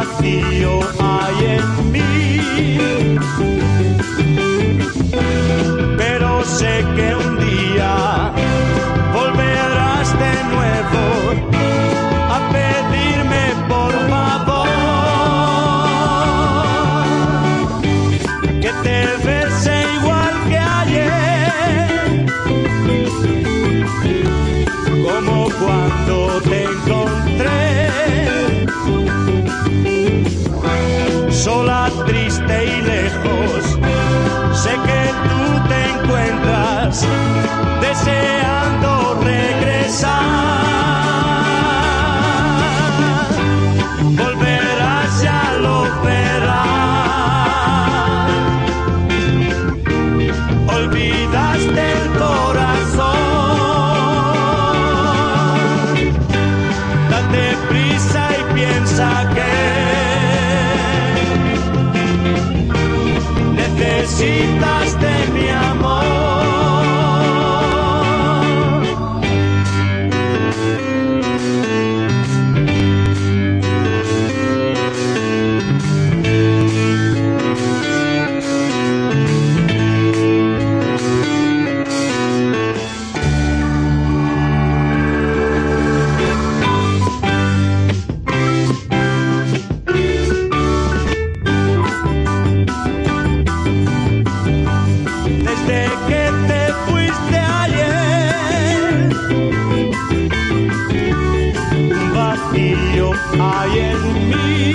vacío hay en mí. Pero sé que un día volverás de nuevo a pedirme por favor que te bese igual que ayer, como cuando Desde que te fuiste ayer, vacío hay en mí.